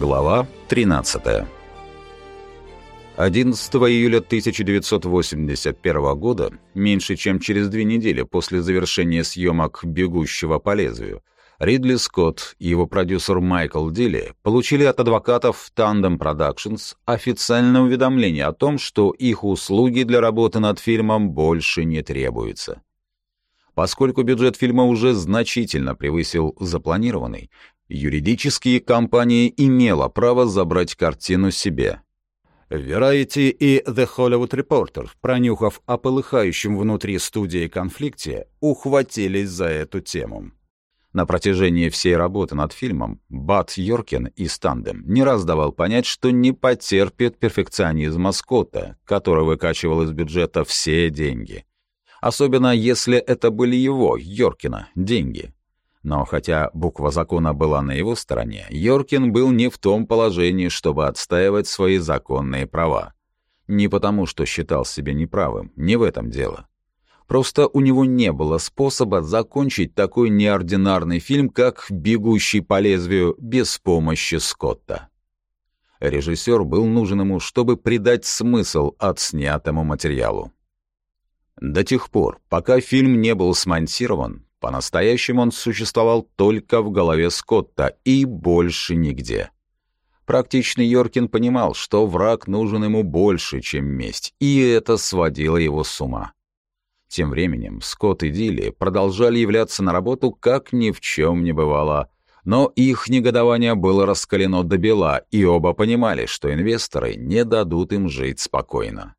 Глава 13 11 июля 1981 года, меньше чем через две недели после завершения съемок «Бегущего по лезвию», Ридли Скотт и его продюсер Майкл Дилли получили от адвокатов Tandem Productions официальное уведомление о том, что их услуги для работы над фильмом больше не требуются. Поскольку бюджет фильма уже значительно превысил запланированный, юридические компании имела право забрать картину себе, Variety и The Hollywood Reporter, пронюхав о полыхающем внутри студии конфликте, ухватились за эту тему. На протяжении всей работы над фильмом Бат Йоркин из «Тандем» не раз давал понять, что не потерпит перфекционизма Скотта, который выкачивал из бюджета все деньги. Особенно если это были его, Йоркина, деньги. Но хотя буква закона была на его стороне, Йоркин был не в том положении, чтобы отстаивать свои законные права. Не потому, что считал себя неправым, не в этом дело. Просто у него не было способа закончить такой неординарный фильм, как «Бегущий по лезвию» без помощи Скотта. Режиссер был нужен ему, чтобы придать смысл отснятому материалу. До тех пор, пока фильм не был смонтирован, по-настоящему он существовал только в голове Скотта и больше нигде. Практичный Йоркин понимал, что враг нужен ему больше, чем месть, и это сводило его с ума. Тем временем Скотт и Дилли продолжали являться на работу, как ни в чем не бывало. Но их негодование было раскалено до бела, и оба понимали, что инвесторы не дадут им жить спокойно.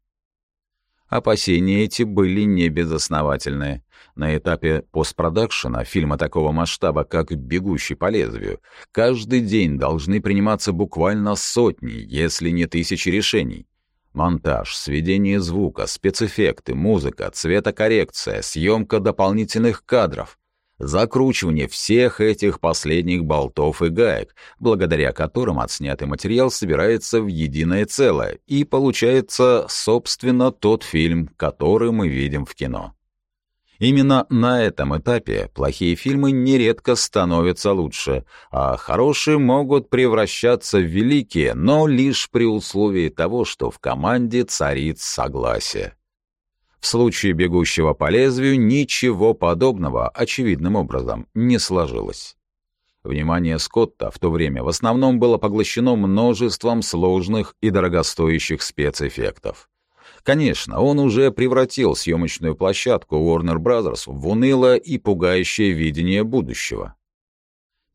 Опасения эти были не безосновательны. На этапе постпродакшена фильма такого масштаба, как «Бегущий по лезвию», каждый день должны приниматься буквально сотни, если не тысячи решений. Монтаж, сведение звука, спецэффекты, музыка, цветокоррекция, съемка дополнительных кадров закручивание всех этих последних болтов и гаек, благодаря которым отснятый материал собирается в единое целое, и получается, собственно, тот фильм, который мы видим в кино. Именно на этом этапе плохие фильмы нередко становятся лучше, а хорошие могут превращаться в великие, но лишь при условии того, что в команде царит согласие. В случае бегущего по лезвию ничего подобного очевидным образом не сложилось. Внимание Скотта в то время в основном было поглощено множеством сложных и дорогостоящих спецэффектов. Конечно, он уже превратил съемочную площадку Warner Bros. в унылое и пугающее видение будущего.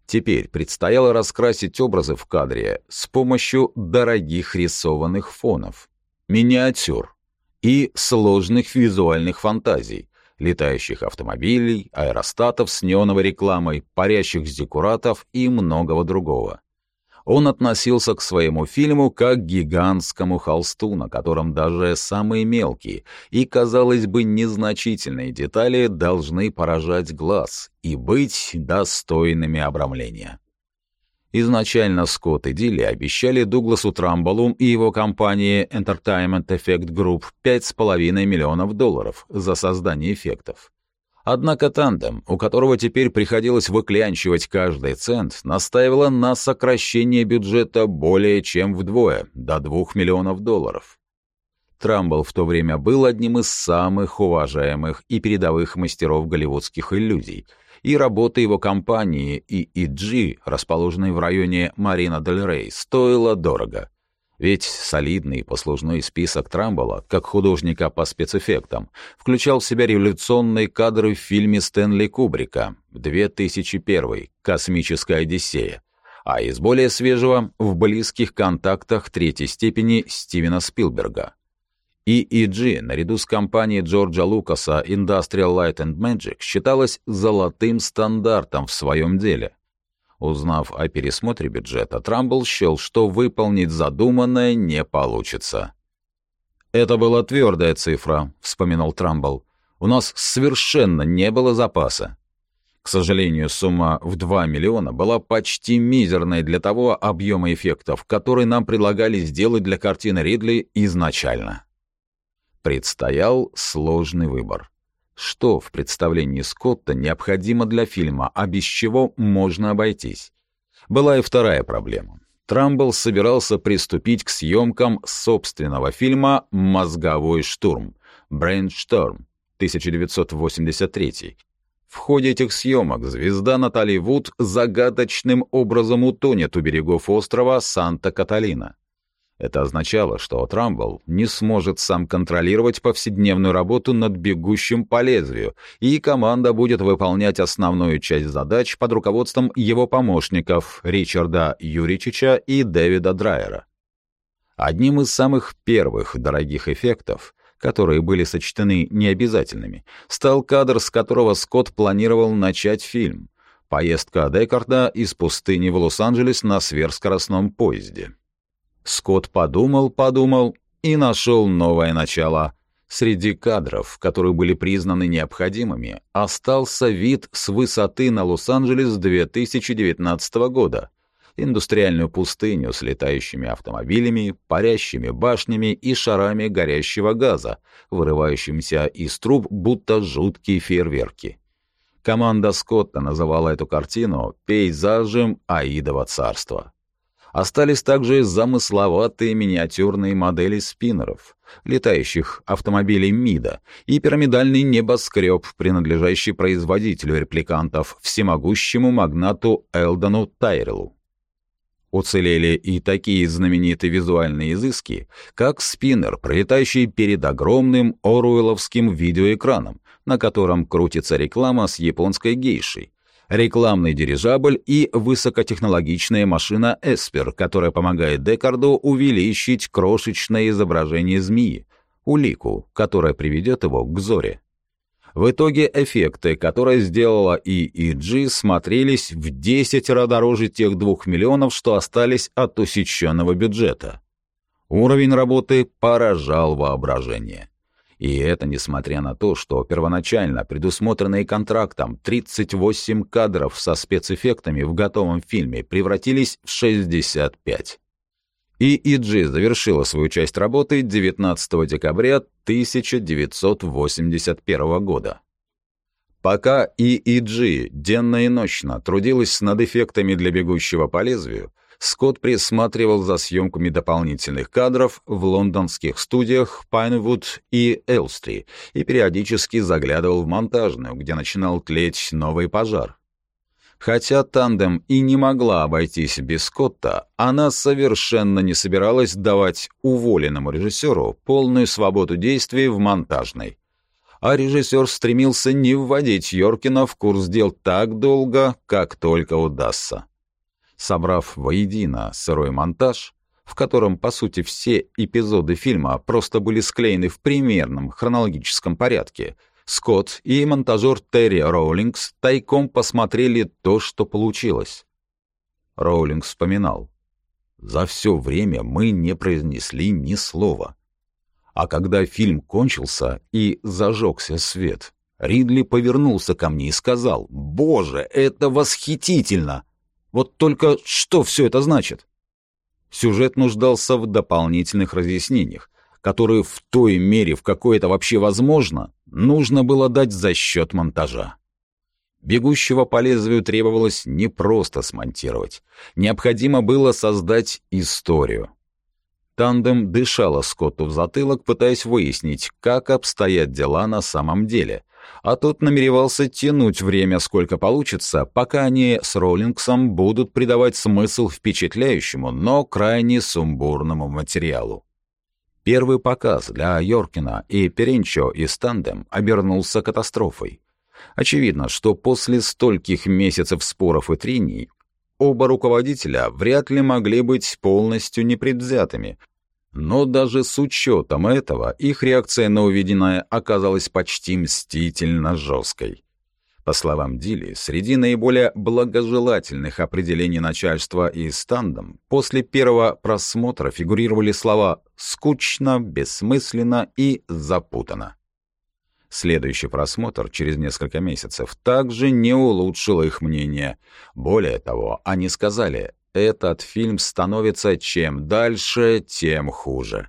Теперь предстояло раскрасить образы в кадре с помощью дорогих рисованных фонов, миниатюр, и сложных визуальных фантазий, летающих автомобилей, аэростатов с неоновой рекламой, парящих декуратов и многого другого. Он относился к своему фильму как к гигантскому холсту, на котором даже самые мелкие и, казалось бы, незначительные детали должны поражать глаз и быть достойными обрамления. Изначально Скотт и Дилли обещали Дугласу Трамболу и его компании Entertainment Effect Group 5,5 миллионов долларов за создание эффектов. Однако тандем, у которого теперь приходилось выклянчивать каждый цент, настаивала на сокращении бюджета более чем вдвое, до 2 миллионов долларов. Трамбл в то время был одним из самых уважаемых и передовых мастеров голливудских иллюзий — и работа его компании EEG, расположенной в районе Марина-дель-Рей, стоила дорого. Ведь солидный послужной список Трамбола, как художника по спецэффектам, включал в себя революционные кадры в фильме Стэнли Кубрика 2001 «Космическая Одиссея», а из более свежего — в близких контактах третьей степени Стивена Спилберга. EEG наряду с компанией Джорджа Лукаса Industrial Light and Magic считалась золотым стандартом в своем деле. Узнав о пересмотре бюджета, Трамбл счел, что выполнить задуманное не получится. «Это была твердая цифра», — вспоминал Трамбл. «У нас совершенно не было запаса. К сожалению, сумма в 2 миллиона была почти мизерной для того объема эффектов, который нам предлагали сделать для картины Ридли изначально. Предстоял сложный выбор. Что в представлении Скотта необходимо для фильма, а без чего можно обойтись? Была и вторая проблема. Трамбл собирался приступить к съемкам собственного фильма «Мозговой штурм» «Брейншторм» 1983. В ходе этих съемок звезда Натали Вуд загадочным образом утонет у берегов острова Санта-Каталина. Это означало, что Трамбл не сможет сам контролировать повседневную работу над бегущим по лезвию, и команда будет выполнять основную часть задач под руководством его помощников Ричарда Юричича и Дэвида Драйера. Одним из самых первых дорогих эффектов, которые были сочтены необязательными, стал кадр, с которого Скотт планировал начать фильм — поездка Декарда из пустыни в Лос-Анджелес на сверхскоростном поезде. Скотт подумал-подумал и нашел новое начало. Среди кадров, которые были признаны необходимыми, остался вид с высоты на Лос-Анджелес 2019 года. Индустриальную пустыню с летающими автомобилями, парящими башнями и шарами горящего газа, вырывающимся из труб, будто жуткие фейерверки. Команда Скотта называла эту картину «пейзажем Аидова царства». Остались также замысловатые миниатюрные модели спиннеров, летающих автомобилей МИДа и пирамидальный небоскреб, принадлежащий производителю репликантов, всемогущему магнату Элдону Тайрелу. Уцелели и такие знаменитые визуальные изыски, как спиннер, пролетающий перед огромным оруэлловским видеоэкраном, на котором крутится реклама с японской гейшей, рекламный дирижабль и высокотехнологичная машина «Эспер», которая помогает Декарду увеличить крошечное изображение змеи, улику, которая приведет его к Зоре. В итоге эффекты, которые сделала EEG, смотрелись в 10 раз дороже тех двух миллионов, что остались от усеченного бюджета. Уровень работы поражал воображение. И это несмотря на то, что первоначально предусмотренные контрактом 38 кадров со спецэффектами в готовом фильме превратились в 65. EEG завершила свою часть работы 19 декабря 1981 года. Пока EEG денно и ночно трудилась над эффектами для бегущего по лезвию, Скотт присматривал за съемками дополнительных кадров в лондонских студиях Пайнвуд и Элстри и периодически заглядывал в монтажную, где начинал тлеть новый пожар. Хотя тандем и не могла обойтись без Скотта, она совершенно не собиралась давать уволенному режиссеру полную свободу действий в монтажной. А режиссер стремился не вводить Йоркина в курс дел так долго, как только удастся собрав воедино сырой монтаж, в котором, по сути, все эпизоды фильма просто были склеены в примерном хронологическом порядке, Скотт и монтажер Терри Роулингс тайком посмотрели то, что получилось. Роулингс вспоминал. «За все время мы не произнесли ни слова. А когда фильм кончился и зажегся свет, Ридли повернулся ко мне и сказал, «Боже, это восхитительно!» Вот только что все это значит? Сюжет нуждался в дополнительных разъяснениях, которые в той мере, в какой это вообще возможно, нужно было дать за счет монтажа. Бегущего по лезвию требовалось не просто смонтировать. Необходимо было создать историю. Тандем дышала Скотту в затылок, пытаясь выяснить, как обстоят дела на самом деле, а тот намеревался тянуть время сколько получится, пока они с Роллингсом будут придавать смысл впечатляющему, но крайне сумбурному материалу. Первый показ для Йоркина и Перенчо из Тандем обернулся катастрофой. Очевидно, что после стольких месяцев споров и трений оба руководителя вряд ли могли быть полностью непредвзятыми, но даже с учетом этого их реакция на увиденное оказалась почти мстительно жесткой. По словам Дили, среди наиболее благожелательных определений начальства и стандом после первого просмотра фигурировали слова «скучно», «бессмысленно» и «запутано». Следующий просмотр через несколько месяцев также не улучшил их мнение. Более того, они сказали этот фильм становится чем дальше, тем хуже.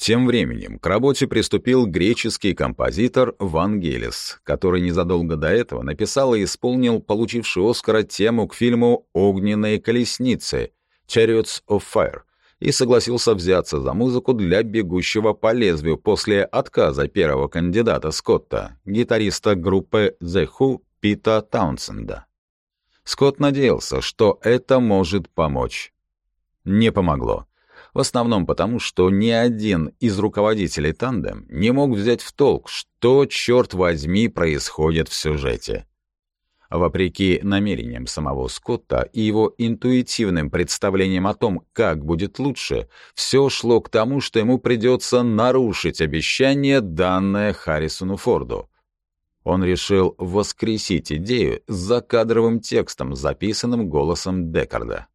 Тем временем к работе приступил греческий композитор Вангелис, который незадолго до этого написал и исполнил получивший Оскара тему к фильму «Огненные колесницы» «Chariots of Fire» и согласился взяться за музыку для «Бегущего по лезвию» после отказа первого кандидата Скотта, гитариста группы The Who Пита Таунсенда. Скотт надеялся, что это может помочь. Не помогло. В основном потому, что ни один из руководителей тандем не мог взять в толк, что, черт возьми, происходит в сюжете. Вопреки намерениям самого Скотта и его интуитивным представлениям о том, как будет лучше, все шло к тому, что ему придется нарушить обещание, данное Харрисону Форду. Он решил воскресить идею с закадровым текстом, записанным голосом Декарда.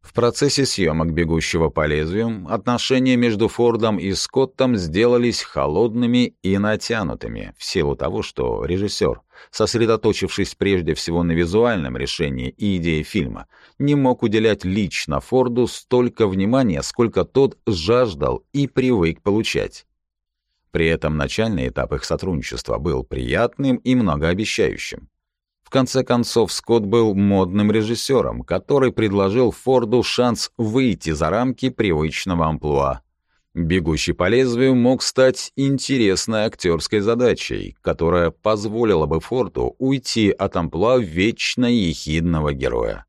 В процессе съемок «Бегущего по лезвию» отношения между Фордом и Скоттом сделались холодными и натянутыми в силу того, что режиссер, сосредоточившись прежде всего на визуальном решении и идее фильма, не мог уделять лично Форду столько внимания, сколько тот жаждал и привык получать. При этом начальный этап их сотрудничества был приятным и многообещающим. В конце концов, Скотт был модным режиссером, который предложил Форду шанс выйти за рамки привычного амплуа. «Бегущий по лезвию» мог стать интересной актерской задачей, которая позволила бы Форду уйти от амплуа вечно ехидного героя.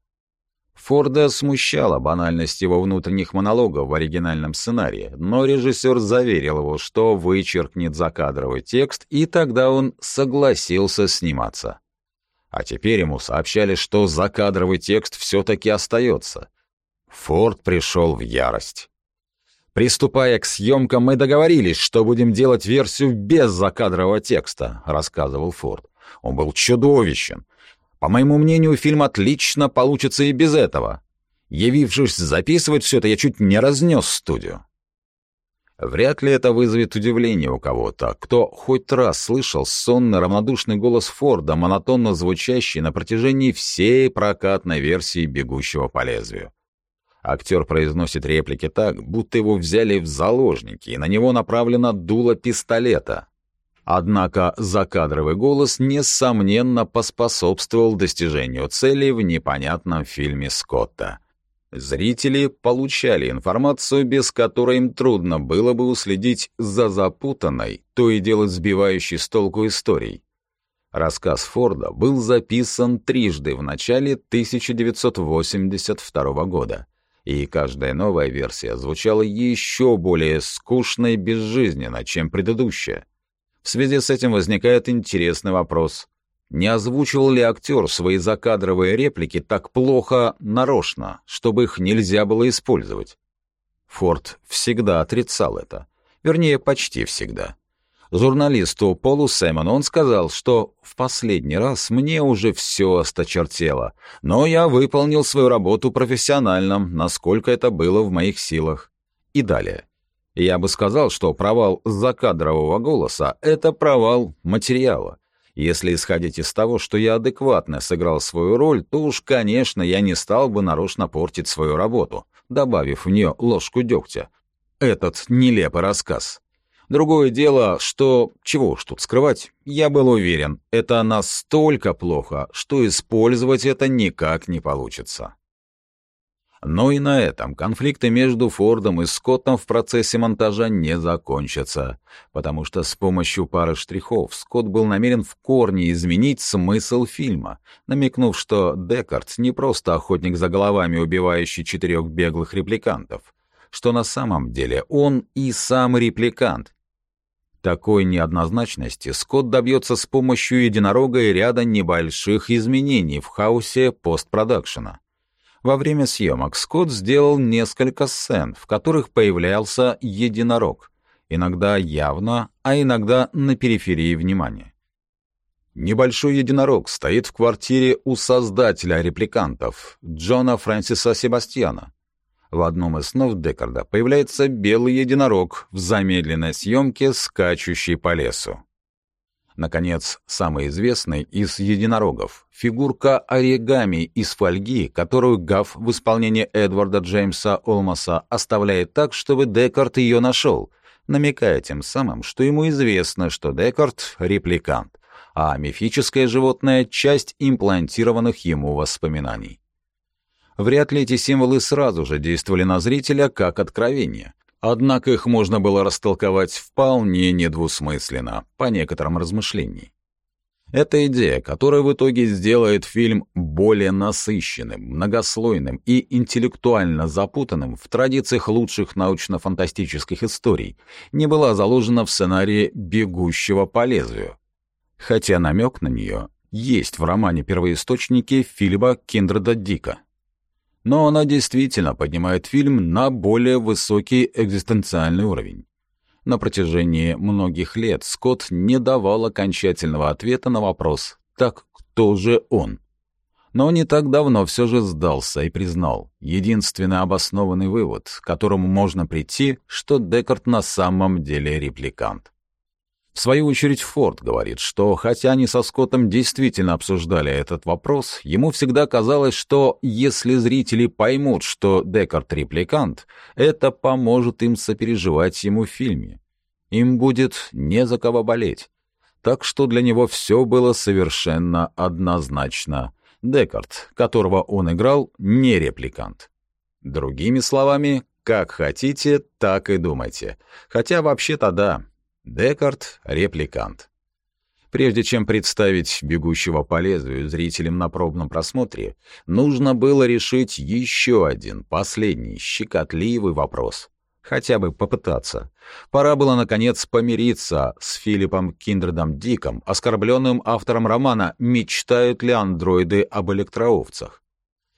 Форда смущала банальность его внутренних монологов в оригинальном сценарии, но режиссер заверил его, что вычеркнет закадровый текст, и тогда он согласился сниматься. А теперь ему сообщали, что закадровый текст все-таки остается. Форд пришел в ярость. «Приступая к съемкам, мы договорились, что будем делать версию без закадрового текста», — рассказывал Форд. «Он был чудовищен. По моему мнению, фильм отлично получится и без этого. Явившись записывать все это, я чуть не разнес студию. Вряд ли это вызовет удивление у кого-то, кто хоть раз слышал сонный равнодушный голос Форда, монотонно звучащий на протяжении всей прокатной версии «Бегущего по лезвию». Актер произносит реплики так, будто его взяли в заложники, и на него направлено дуло пистолета. Однако закадровый голос, несомненно, поспособствовал достижению цели в непонятном фильме Скотта — Зрители получали информацию, без которой им трудно было бы уследить за запутанной, то и дело сбивающей с толку историей. Рассказ Форда был записан трижды в начале 1982 года, и каждая новая версия звучала еще более скучно и безжизненно, чем предыдущая. В связи с этим возникает интересный вопрос. Не озвучивал ли актер свои закадровые реплики так плохо нарочно, чтобы их нельзя было использовать? Форд всегда отрицал это. Вернее, почти всегда. Журналисту Полу Сэмону он сказал, что в последний раз мне уже все осточертело, но я выполнил свою работу профессионально, насколько это было в моих силах. И далее. Я бы сказал, что провал закадрового голоса — это провал материала. Если исходить из того, что я адекватно сыграл свою роль, то уж, конечно, я не стал бы нарочно портить свою работу, добавив в нее ложку дегтя. Этот нелепый рассказ. Другое дело, что... Чего уж тут скрывать? Я был уверен, это настолько плохо, что использовать это никак не получится. Но и на этом конфликты между Фордом и Скоттом в процессе монтажа не закончатся, потому что с помощью пары штрихов Скотт был намерен в корне изменить смысл фильма, намекнув, что Декард не просто охотник за головами, убивающий четырех беглых репликантов, что на самом деле он и сам репликант. Такой неоднозначности Скотт добьется с помощью единорога и ряда небольших изменений в хаосе постпродакшена. Во время съемок Скотт сделал несколько сцен, в которых появлялся единорог, иногда явно, а иногда на периферии внимания. Небольшой единорог стоит в квартире у создателя репликантов, Джона Фрэнсиса Себастьяна. В одном из снов Декарда появляется белый единорог в замедленной съемке, скачущий по лесу. Наконец, самый известный из единорогов — фигурка оригами из фольги, которую Гаф в исполнении Эдварда Джеймса Олмаса оставляет так, чтобы Декарт ее нашел, намекая тем самым, что ему известно, что Декарт — репликант, а мифическое животное — часть имплантированных ему воспоминаний. Вряд ли эти символы сразу же действовали на зрителя как откровение. Однако их можно было растолковать вполне недвусмысленно, по некоторым размышлениям. Это идея, которая в итоге сделает фильм более насыщенным, многослойным и интеллектуально запутанным в традициях лучших научно-фантастических историй, не была заложена в сценарии «Бегущего по лезвию». Хотя намек на нее есть в романе «Первоисточники» Филиппа Киндреда Дика. Но она действительно поднимает фильм на более высокий экзистенциальный уровень. На протяжении многих лет Скотт не давал окончательного ответа на вопрос «Так кто же он?». Но не так давно все же сдался и признал единственный обоснованный вывод, к которому можно прийти, что Декарт на самом деле репликант. В свою очередь Форд говорит, что хотя они со Скоттом действительно обсуждали этот вопрос, ему всегда казалось, что если зрители поймут, что Декарт репликант, это поможет им сопереживать ему в фильме. Им будет не за кого болеть. Так что для него все было совершенно однозначно. Декарт, которого он играл, не репликант. Другими словами, как хотите, так и думайте. Хотя вообще-то да, Декарт — репликант. Прежде чем представить «Бегущего по лезвию» зрителям на пробном просмотре, нужно было решить еще один, последний, щекотливый вопрос. Хотя бы попытаться. Пора было, наконец, помириться с Филиппом Киндредом Диком, оскорбленным автором романа «Мечтают ли андроиды об электроовцах?».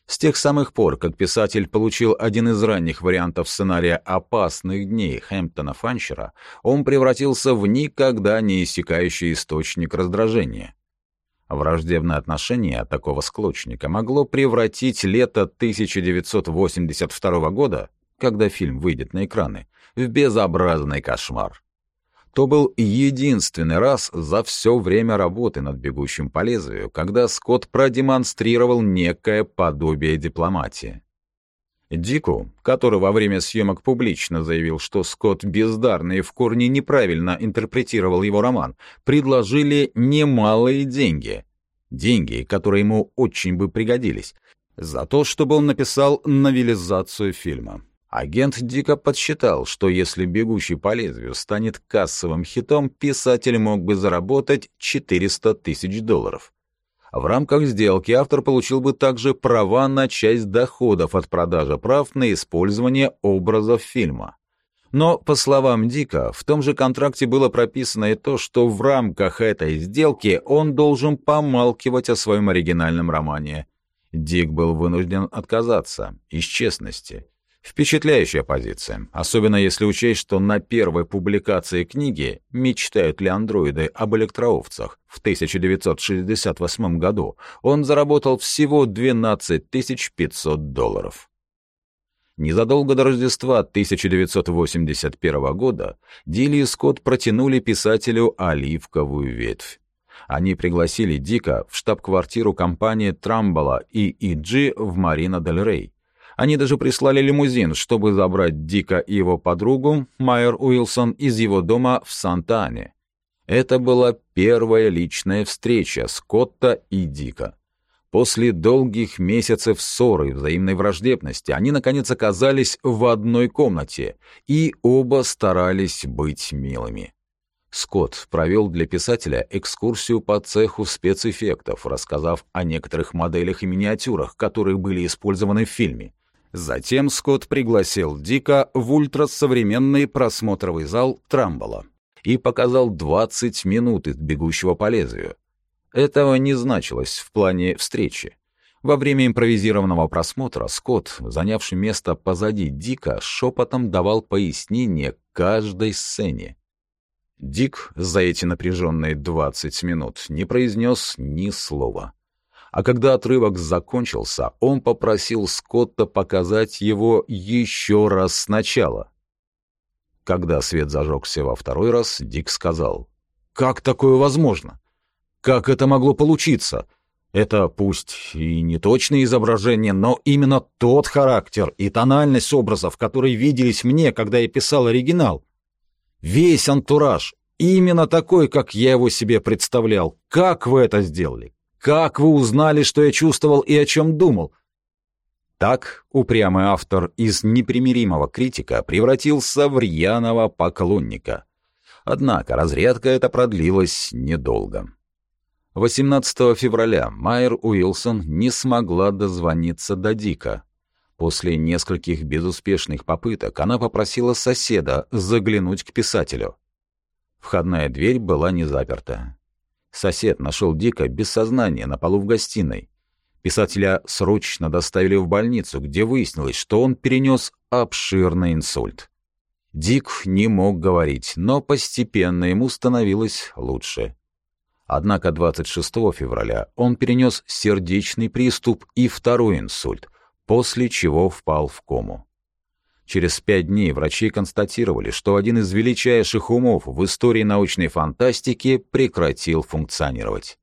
С тех самых пор, как писатель получил один из ранних вариантов сценария «Опасных дней» Хэмптона Фанчера, он превратился в никогда не иссякающий источник раздражения. Враждебное отношение такого склочника могло превратить лето 1982 года, когда фильм выйдет на экраны, в безобразный кошмар. То был единственный раз за все время работы над «Бегущим по лезвию», когда Скотт продемонстрировал некое подобие дипломатии. Дику, который во время съемок публично заявил, что Скотт бездарно и в корне неправильно интерпретировал его роман, предложили немалые деньги. Деньги, которые ему очень бы пригодились, за то, чтобы он написал новелизацию фильма. Агент дико подсчитал, что если «Бегущий по лезвию» станет кассовым хитом, писатель мог бы заработать 400 тысяч долларов. В рамках сделки автор получил бы также права на часть доходов от продажи прав на использование образов фильма. Но, по словам Дика, в том же контракте было прописано и то, что в рамках этой сделки он должен помалкивать о своем оригинальном романе. Дик был вынужден отказаться, из честности, Впечатляющая позиция, особенно если учесть, что на первой публикации книги «Мечтают ли андроиды об электроовцах» в 1968 году он заработал всего 12 500 долларов. Незадолго до Рождества 1981 года Дилли и Скотт протянули писателю оливковую ветвь. Они пригласили Дика в штаб-квартиру компании Трамбола и ИГ в Марина-дель-Рей, они даже прислали лимузин, чтобы забрать Дика и его подругу, Майер Уилсон, из его дома в Санта-Ане. Это была первая личная встреча Скотта и Дика. После долгих месяцев ссоры и взаимной враждебности они, наконец, оказались в одной комнате, и оба старались быть милыми. Скотт провел для писателя экскурсию по цеху спецэффектов, рассказав о некоторых моделях и миниатюрах, которые были использованы в фильме. Затем Скотт пригласил Дика в ультрасовременный просмотровый зал Трамбола и показал 20 минут «Бегущего по лезвию». Этого не значилось в плане встречи. Во время импровизированного просмотра Скотт, занявший место позади Дика, шепотом давал пояснение каждой сцене. Дик за эти напряженные 20 минут не произнес ни слова. А когда отрывок закончился, он попросил Скотта показать его еще раз сначала. Когда свет зажегся во второй раз, Дик сказал, «Как такое возможно? Как это могло получиться? Это пусть и не точное изображение, но именно тот характер и тональность образов, которые виделись мне, когда я писал оригинал. Весь антураж, именно такой, как я его себе представлял. Как вы это сделали? Как вы узнали, что я чувствовал и о чем думал? Так упрямый автор из непримиримого критика превратился в рьяного поклонника. Однако разрядка эта продлилась недолго. 18 февраля Майер Уилсон не смогла дозвониться до Дика. После нескольких безуспешных попыток она попросила соседа заглянуть к писателю. Входная дверь была не заперта. Сосед нашел Дика без сознания на полу в гостиной. Писателя срочно доставили в больницу, где выяснилось, что он перенес обширный инсульт. Дик не мог говорить, но постепенно ему становилось лучше. Однако 26 февраля он перенес сердечный приступ и второй инсульт, после чего впал в кому. Через пять дней врачи констатировали, что один из величайших умов в истории научной фантастики прекратил функционировать.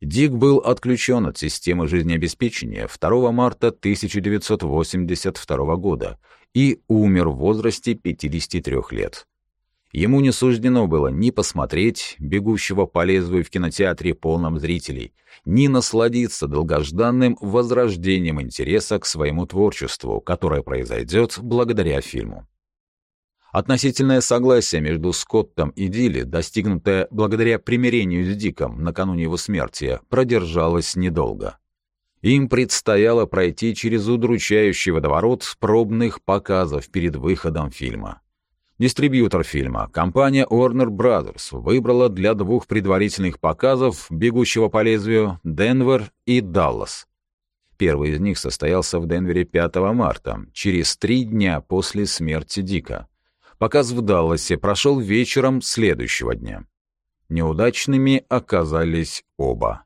Дик был отключен от системы жизнеобеспечения 2 марта 1982 года и умер в возрасте 53 лет. Ему не суждено было ни посмотреть «Бегущего по лезвию» в кинотеатре полном зрителей, ни насладиться долгожданным возрождением интереса к своему творчеству, которое произойдет благодаря фильму. Относительное согласие между Скоттом и Дилли, достигнутое благодаря примирению с Диком накануне его смерти, продержалось недолго. Им предстояло пройти через удручающий водоворот пробных показов перед выходом фильма. Дистрибьютор фильма, компания Warner Brothers, выбрала для двух предварительных показов «Бегущего по лезвию» Денвер и Даллас. Первый из них состоялся в Денвере 5 марта, через три дня после смерти Дика. Показ в Далласе прошел вечером следующего дня. Неудачными оказались оба.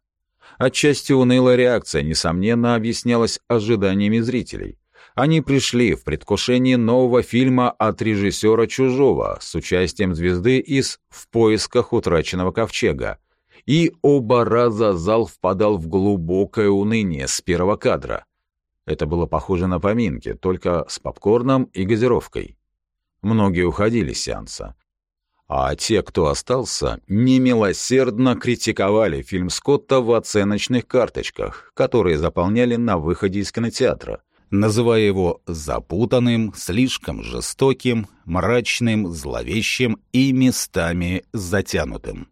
Отчасти унылая реакция, несомненно, объяснялась ожиданиями зрителей. Они пришли в предвкушении нового фильма от режиссера «Чужого» с участием звезды из «В поисках утраченного ковчега». И оба раза зал впадал в глубокое уныние с первого кадра. Это было похоже на поминки, только с попкорном и газировкой. Многие уходили с сеанса. А те, кто остался, немилосердно критиковали фильм Скотта в оценочных карточках, которые заполняли на выходе из кинотеатра называя его запутанным, слишком жестоким, мрачным, зловещим и местами затянутым.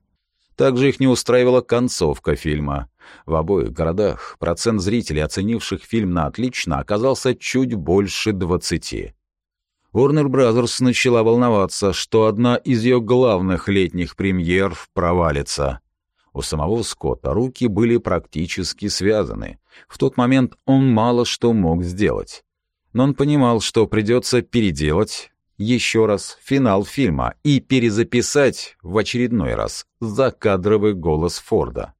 Также их не устраивала концовка фильма. В обоих городах процент зрителей, оценивших фильм на отлично, оказался чуть больше 20. Warner Bros. начала волноваться, что одна из ее главных летних премьер провалится. У самого Скотта руки были практически связаны. В тот момент он мало что мог сделать. Но он понимал, что придется переделать еще раз финал фильма и перезаписать в очередной раз закадровый голос Форда.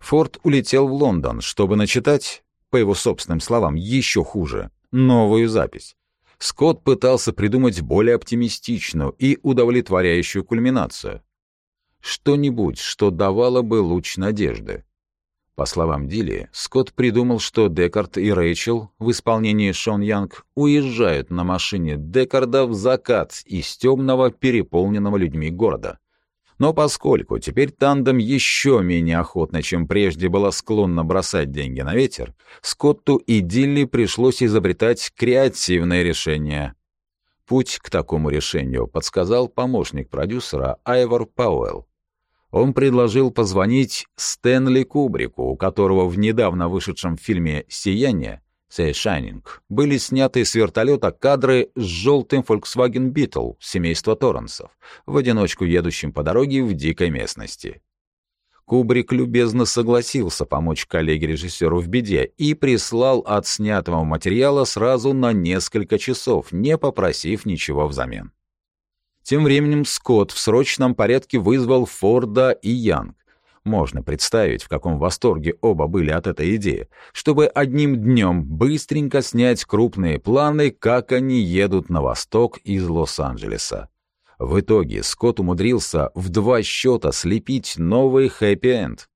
Форд улетел в Лондон, чтобы начитать, по его собственным словам, еще хуже, новую запись. Скотт пытался придумать более оптимистичную и удовлетворяющую кульминацию что-нибудь, что давало бы луч надежды. По словам Дилли, Скотт придумал, что Декард и Рэйчел в исполнении Шон Янг уезжают на машине Декарда в закат из темного, переполненного людьми города. Но поскольку теперь тандем еще менее охотно, чем прежде была склонна бросать деньги на ветер, Скотту и Дилли пришлось изобретать креативное решение. Путь к такому решению подсказал помощник продюсера Айвор Пауэлл он предложил позвонить Стэнли Кубрику, у которого в недавно вышедшем фильме «Сияние» «The Shining» были сняты с вертолета кадры с желтым Volkswagen Beetle семейства Торренсов, в одиночку едущим по дороге в дикой местности. Кубрик любезно согласился помочь коллеге-режиссеру в беде и прислал от снятого материала сразу на несколько часов, не попросив ничего взамен. Тем временем Скотт в срочном порядке вызвал Форда и Янг. Можно представить, в каком восторге оба были от этой идеи, чтобы одним днем быстренько снять крупные планы, как они едут на восток из Лос-Анджелеса. В итоге Скотт умудрился в два счета слепить новый хэппи-энд.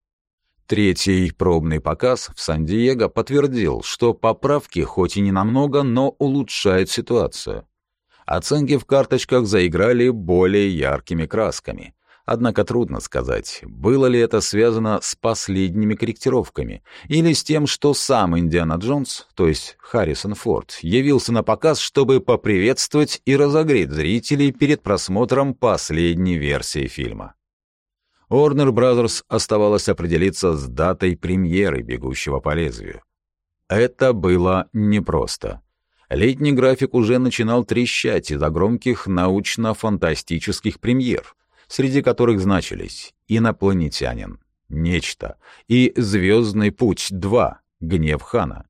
Третий пробный показ в Сан-Диего подтвердил, что поправки хоть и не намного, но улучшают ситуацию. Оценки в карточках заиграли более яркими красками. Однако трудно сказать, было ли это связано с последними корректировками или с тем, что сам Индиана Джонс, то есть Харрисон Форд, явился на показ, чтобы поприветствовать и разогреть зрителей перед просмотром последней версии фильма. Warner Bros. оставалось определиться с датой премьеры «Бегущего по лезвию». Это было непросто. Летний график уже начинал трещать из-за громких научно-фантастических премьер — среди которых значились «Инопланетянин», «Нечто» и «Звездный путь-2. Гнев Хана».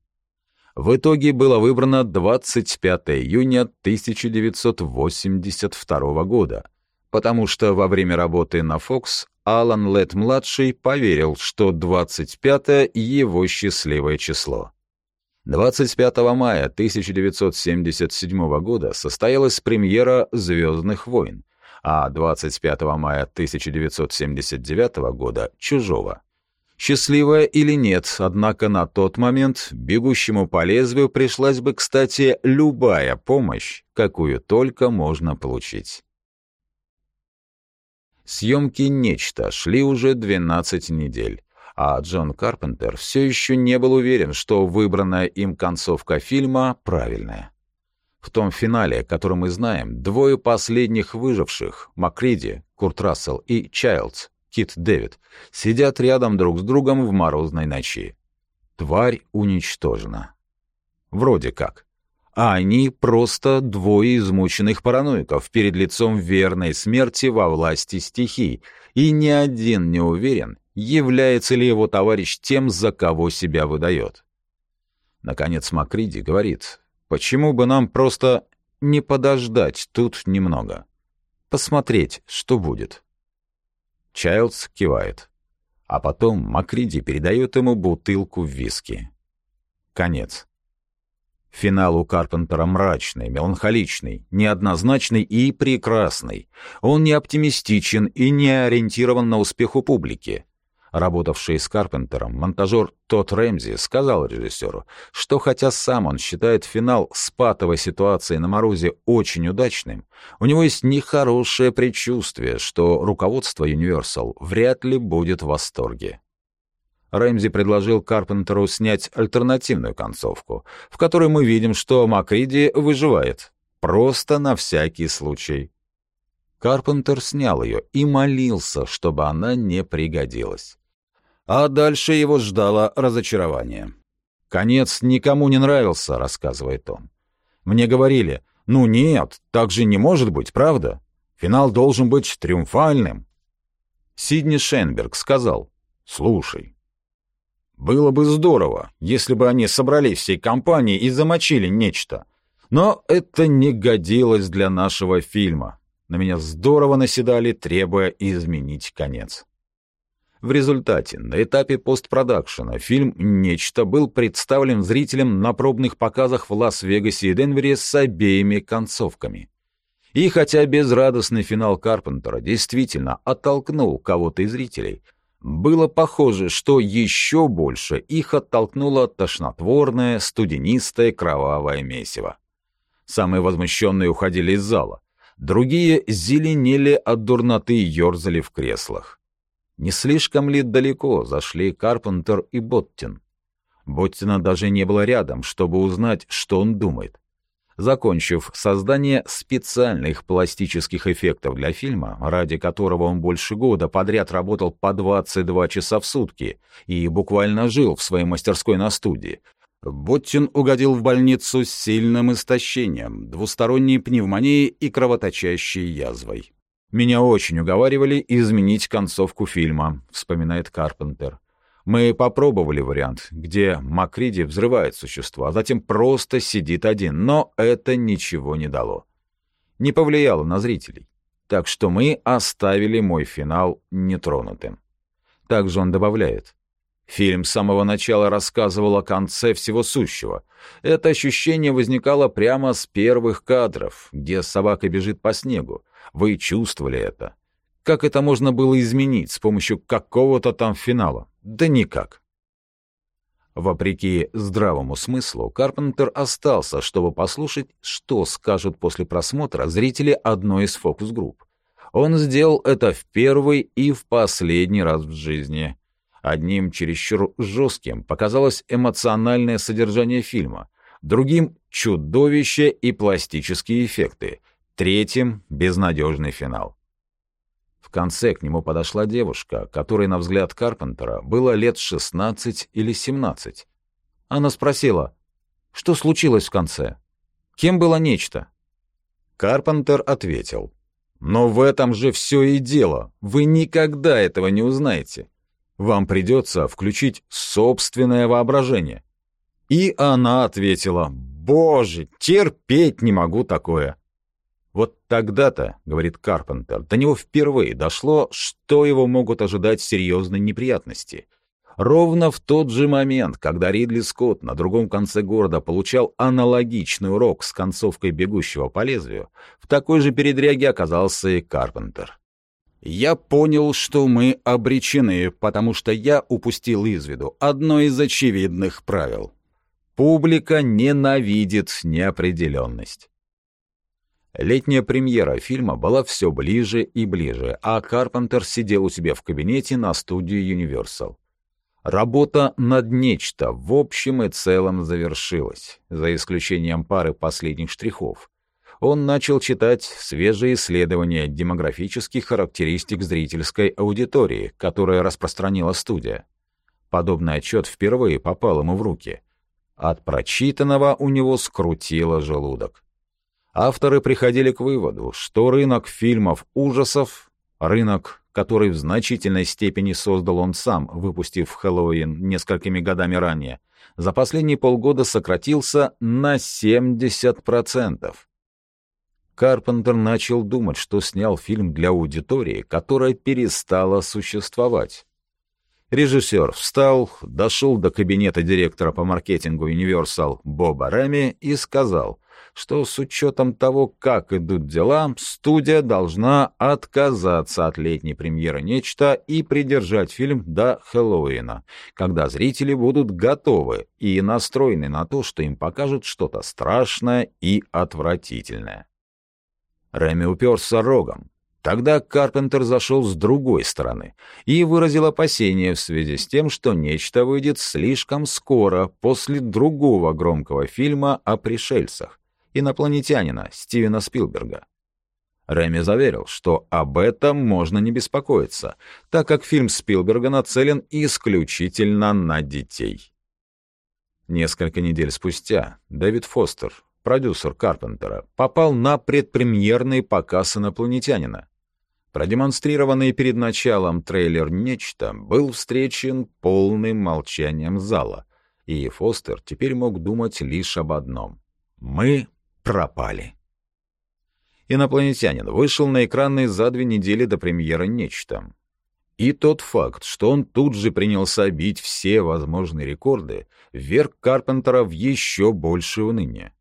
В итоге было выбрано 25 июня 1982 года, потому что во время работы на Fox Алан Летт-младший поверил, что 25 — его счастливое число. 25 мая 1977 года состоялась премьера «Звездных войн», а 25 мая 1979 года — чужого. Счастливая или нет, однако на тот момент бегущему по лезвию пришлась бы, кстати, любая помощь, какую только можно получить. Съемки «Нечто» шли уже 12 недель, а Джон Карпентер все еще не был уверен, что выбранная им концовка фильма правильная. В том финале, который мы знаем, двое последних выживших, Макриди, Курт Рассел и Чайлдс, Кит Дэвид, сидят рядом друг с другом в морозной ночи. Тварь уничтожена. Вроде как. А они просто двое измученных параноиков перед лицом верной смерти во власти стихий, и ни один не уверен, является ли его товарищ тем, за кого себя выдает. Наконец Макриди говорит, Почему бы нам просто не подождать тут немного? Посмотреть, что будет. Чайлдс кивает. А потом Макриди передает ему бутылку виски. Конец. Финал у Карпентера мрачный, меланхоличный, неоднозначный и прекрасный. Он не оптимистичен и не ориентирован на успех у публики. Работавший с Карпентером, монтажер Тодд Рэмзи сказал режиссеру, что хотя сам он считает финал с патовой ситуацией на морозе очень удачным, у него есть нехорошее предчувствие, что руководство Universal вряд ли будет в восторге. Рэмзи предложил Карпентеру снять альтернативную концовку, в которой мы видим, что Макриди выживает. Просто на всякий случай. Карпентер снял ее и молился, чтобы она не пригодилась. А дальше его ждало разочарование. «Конец никому не нравился», — рассказывает он. «Мне говорили, ну нет, так же не может быть, правда? Финал должен быть триумфальным». Сидни Шенберг сказал, «Слушай, было бы здорово, если бы они собрались всей компанией и замочили нечто. Но это не годилось для нашего фильма. На меня здорово наседали, требуя изменить конец. В результате, на этапе постпродакшена фильм «Нечто» был представлен зрителям на пробных показах в Лас-Вегасе и Денвере с обеими концовками. И хотя безрадостный финал Карпентера действительно оттолкнул кого-то из зрителей, было похоже, что еще больше их оттолкнуло тошнотворное, студенистое, кровавое месиво. Самые возмущенные уходили из зала, другие зеленели от дурноты и ерзали в креслах. Не слишком ли далеко зашли Карпентер и Боттин? Боттина даже не было рядом, чтобы узнать, что он думает. Закончив создание специальных пластических эффектов для фильма, ради которого он больше года подряд работал по 22 часа в сутки и буквально жил в своей мастерской на студии, Боттин угодил в больницу с сильным истощением, двусторонней пневмонией и кровоточащей язвой. «Меня очень уговаривали изменить концовку фильма», — вспоминает Карпентер. «Мы попробовали вариант, где Макриди взрывает существо, а затем просто сидит один, но это ничего не дало. Не повлияло на зрителей. Так что мы оставили мой финал нетронутым». Также он добавляет. Фильм с самого начала рассказывал о конце всего сущего. Это ощущение возникало прямо с первых кадров, где собака бежит по снегу. Вы чувствовали это. Как это можно было изменить с помощью какого-то там финала? Да никак. Вопреки здравому смыслу, Карпентер остался, чтобы послушать, что скажут после просмотра зрители одной из фокус-групп. Он сделал это в первый и в последний раз в жизни. Одним чересчур жестким показалось эмоциональное содержание фильма, другим — чудовище и пластические эффекты, третьим — безнадежный финал. В конце к нему подошла девушка, которой, на взгляд Карпентера, было лет 16 или 17. Она спросила, что случилось в конце? Кем было нечто? Карпентер ответил, «Но в этом же все и дело. Вы никогда этого не узнаете. Вам придется включить собственное воображение». И она ответила, «Боже, терпеть не могу такое». Вот тогда-то, говорит Карпентер, до него впервые дошло, что его могут ожидать серьезные неприятности. Ровно в тот же момент, когда Ридли Скотт на другом конце города получал аналогичный урок с концовкой бегущего по лезвию, в такой же передряге оказался и Карпентер. Я понял, что мы обречены, потому что я упустил из виду одно из очевидных правил. Публика ненавидит неопределенность. Летняя премьера фильма была все ближе и ближе, а Карпентер сидел у себя в кабинете на студии Universal. Работа над нечто в общем и целом завершилась, за исключением пары последних штрихов. Он начал читать свежие исследования демографических характеристик зрительской аудитории, которые распространила студия. Подобный отчет впервые попал ему в руки. От прочитанного у него скрутило желудок авторы приходили к выводу, что рынок фильмов ужасов, рынок, который в значительной степени создал он сам, выпустив «Хэллоуин» несколькими годами ранее, за последние полгода сократился на 70%. Карпентер начал думать, что снял фильм для аудитории, которая перестала существовать. Режиссер встал, дошел до кабинета директора по маркетингу Universal Боба Рэми и сказал, что с учетом того, как идут дела, студия должна отказаться от летней премьеры «Нечто» и придержать фильм до Хэллоуина, когда зрители будут готовы и настроены на то, что им покажут что-то страшное и отвратительное. Рэми уперся рогом. Тогда Карпентер зашел с другой стороны и выразил опасения в связи с тем, что нечто выйдет слишком скоро после другого громкого фильма о пришельцах, инопланетянина Стивена Спилберга. Рэми заверил, что об этом можно не беспокоиться, так как фильм Спилберга нацелен исключительно на детей. Несколько недель спустя Дэвид Фостер, продюсер Карпентера, попал на предпремьерный показ инопланетянина. Продемонстрированный перед началом трейлер «Нечто» был встречен полным молчанием зала, и Фостер теперь мог думать лишь об одном — «Мы пропали. Инопланетянин вышел на экраны за две недели до премьеры «Нечто». И тот факт, что он тут же принялся бить все возможные рекорды, вверг Карпентера в еще большее уныние.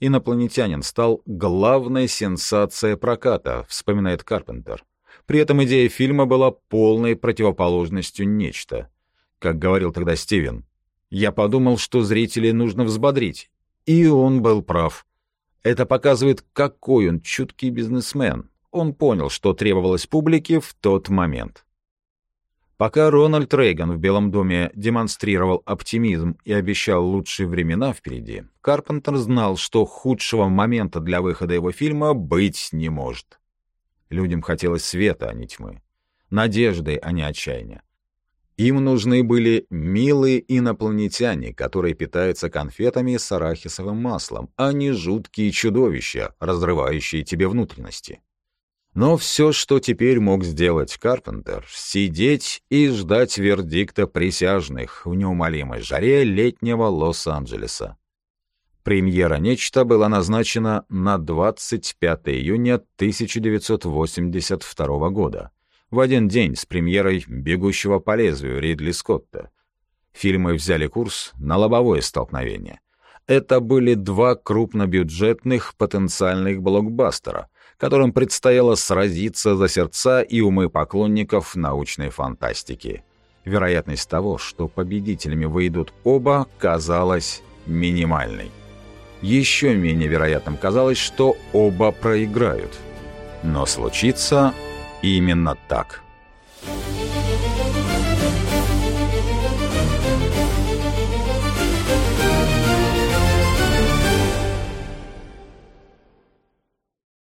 «Инопланетянин» стал главной сенсацией проката, вспоминает Карпентер. При этом идея фильма была полной противоположностью «Нечто». Как говорил тогда Стивен, «Я подумал, что зрителей нужно взбодрить». И он был прав. Это показывает, какой он чуткий бизнесмен. Он понял, что требовалось публике в тот момент. Пока Рональд Рейган в Белом доме демонстрировал оптимизм и обещал лучшие времена впереди, Карпентер знал, что худшего момента для выхода его фильма быть не может. Людям хотелось света, а не тьмы. Надежды, а не отчаяния. Им нужны были милые инопланетяне, которые питаются конфетами с арахисовым маслом, а не жуткие чудовища, разрывающие тебе внутренности. Но все, что теперь мог сделать Карпентер, сидеть и ждать вердикта присяжных в неумолимой жаре летнего Лос-Анджелеса. Премьера «Нечто» была назначена на 25 июня 1982 года в один день с премьерой «Бегущего по лезвию» Ридли Скотта. Фильмы взяли курс на лобовое столкновение. Это были два крупнобюджетных потенциальных блокбастера, которым предстояло сразиться за сердца и умы поклонников научной фантастики. Вероятность того, что победителями выйдут оба, казалась минимальной. Еще менее вероятным казалось, что оба проиграют – Но случится именно так.